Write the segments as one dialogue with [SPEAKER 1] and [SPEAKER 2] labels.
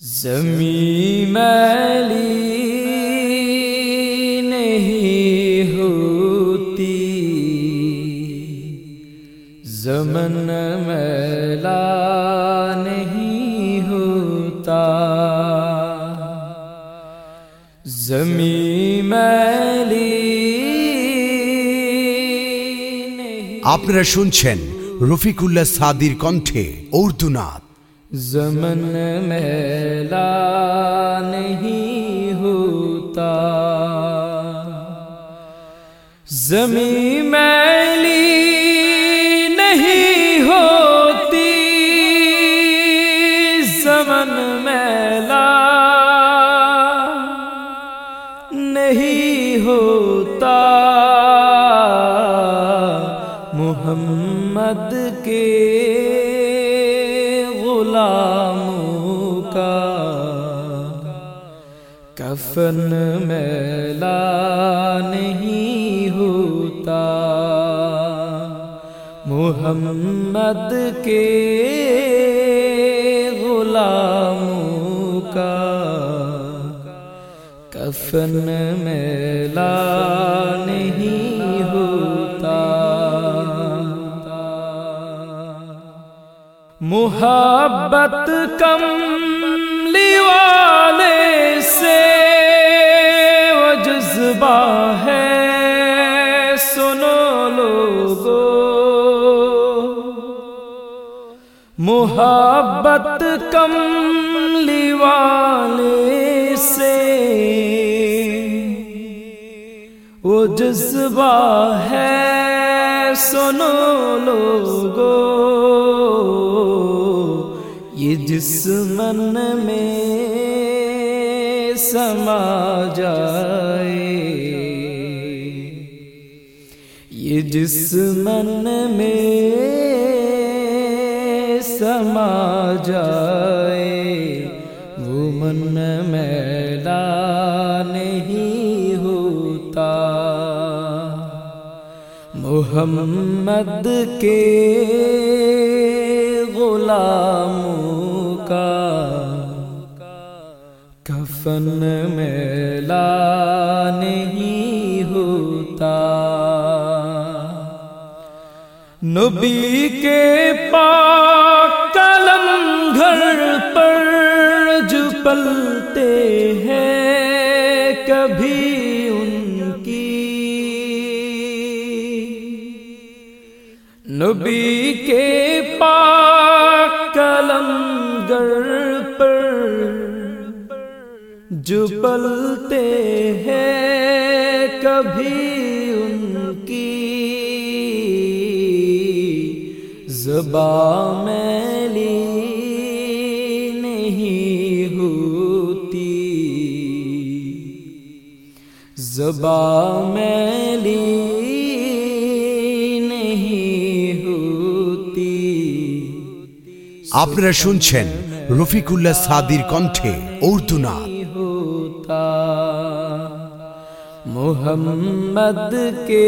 [SPEAKER 1] زمین میلی نہیں ہوتی زمن میلا نہیں ہوتا زمین میلی نہیں
[SPEAKER 2] আপনারা শুনছেন রফিকুল্লাহ সাদির কণ্ঠে উর্দুনাথ
[SPEAKER 1] زمن میلا نہیں ہوتا۔ زمین میلی نہیں ہوتی۔ زمن میلا نہیں ہوتا۔ محمد کے غلاموں کا کفن میلا نہیں ہوتا۔ محمد کے غلاموں کا کفن میلا نہیں محبت کم والے سے وہ جذبہ ہے، سنو لوگو۔ محبت کم والے سے وہ جذبہ ہے۔ سنو لوگو یہ جس من میں سما جائے یہ جس من میں سما جائے وہ من میلا نہیں محمد کے غلاموں کا کفن میلا نہیں ہوتا۔ نبی کے پاک کلم گھر پر جو پلتے ہیں نبی کے پاک کلم گر پر جو پلتے ہیں کبھی ان کی زباں میلی نہیں ہوتی۔ زباں میلی
[SPEAKER 2] আপনারা শুনছেন রফিকুল্লাহ সাদির কণ্ঠে
[SPEAKER 1] উর্দুনা। মোহাম্মদ কে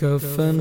[SPEAKER 1] কফন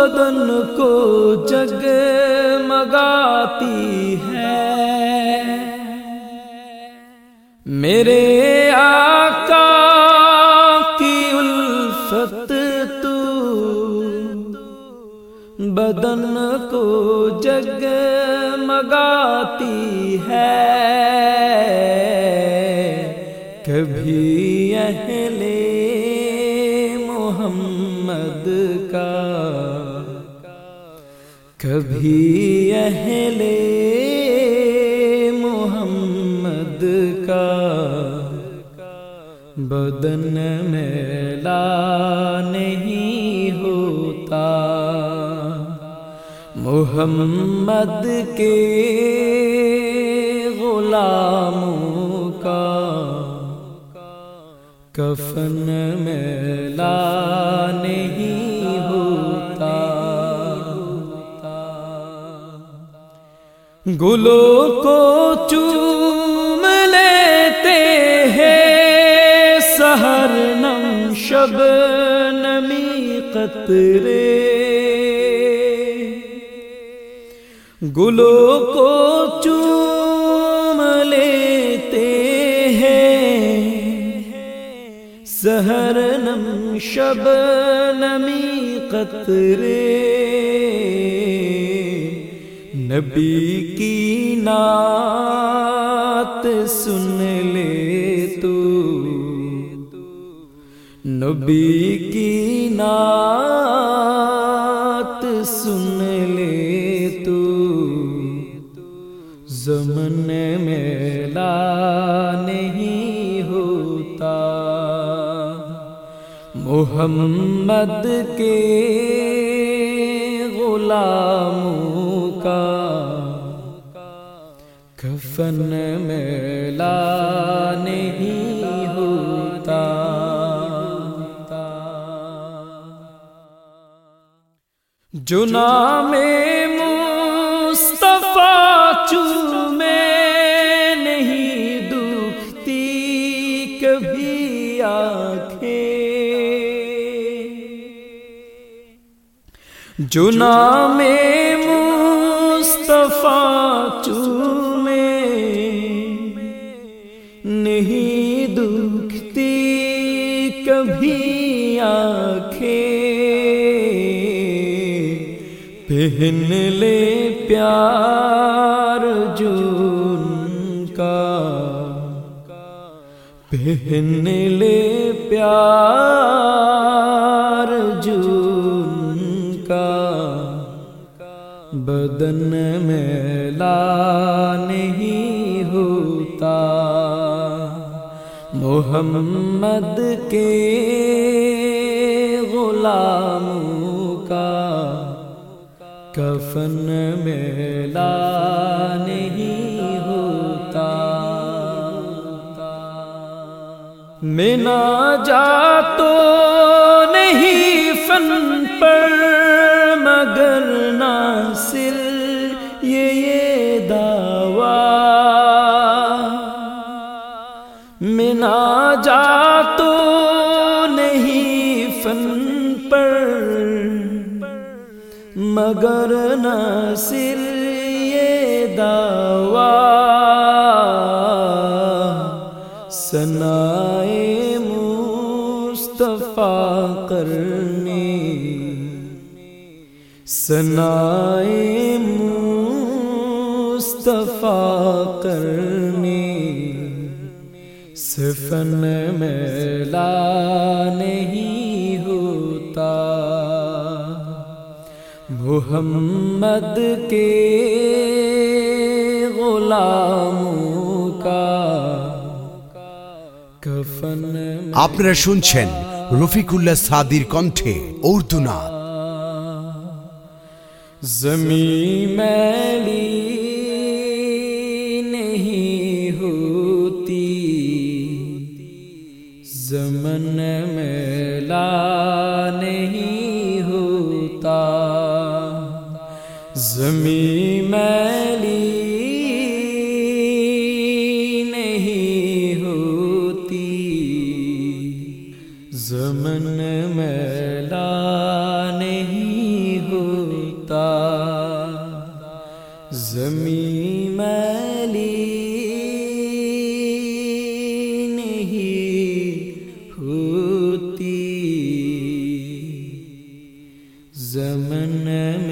[SPEAKER 1] بدن کو جگ مگاتی ہے۔ میرے آقا کی الفت تو بدن کو جگ مگاتی ہے۔ کبھی اہل محمد کا۔ کبھی اہل محمد کا۔ بدن میلا نہیں ہوتا۔ محمد کے غلاموں کفن میلا نہیں ہوتا۔ گلوں کو چوم لیتے ہیں سہر نم شب نمی قطرے۔ گلوں کو سہر نم شب نمی قطرے نبی کی نعت سن لے تو نبی کی نعت سن لے تو زمن میلا محمد کے غلاموں کا کفن میلا نہیں ہوتا۔ جو نام مصطفیٰ چومے جو نام مصطفیٰ چومے، نہیں دکھتی کبھی آنکھیں۔ پہن لے پیار جون کا۔ پہن لے پیار بدن میلا نہیں ہوتا۔ محمد کے غلاموں کا کفن میلا نہیں ہوتا۔ میں نہ جا تو مگر ناصر یہ دعوی سنائے مصطفیٰ کرنے سنائے مصطفیٰ کرنے سفن میلا نہیں محمد کے غلاموں کا کفن
[SPEAKER 2] আপনারা শুনছেন রফিকুল্লাহ সাদির কণ্ঠে উর্দুনাথ
[SPEAKER 1] زمین میلی نہیں ہوتی زمن میلا زمین میلی نہیں ہوتی۔ زمن میلا نہیں ہوتا۔ زمین میلی نہیں ہوتی۔ زمن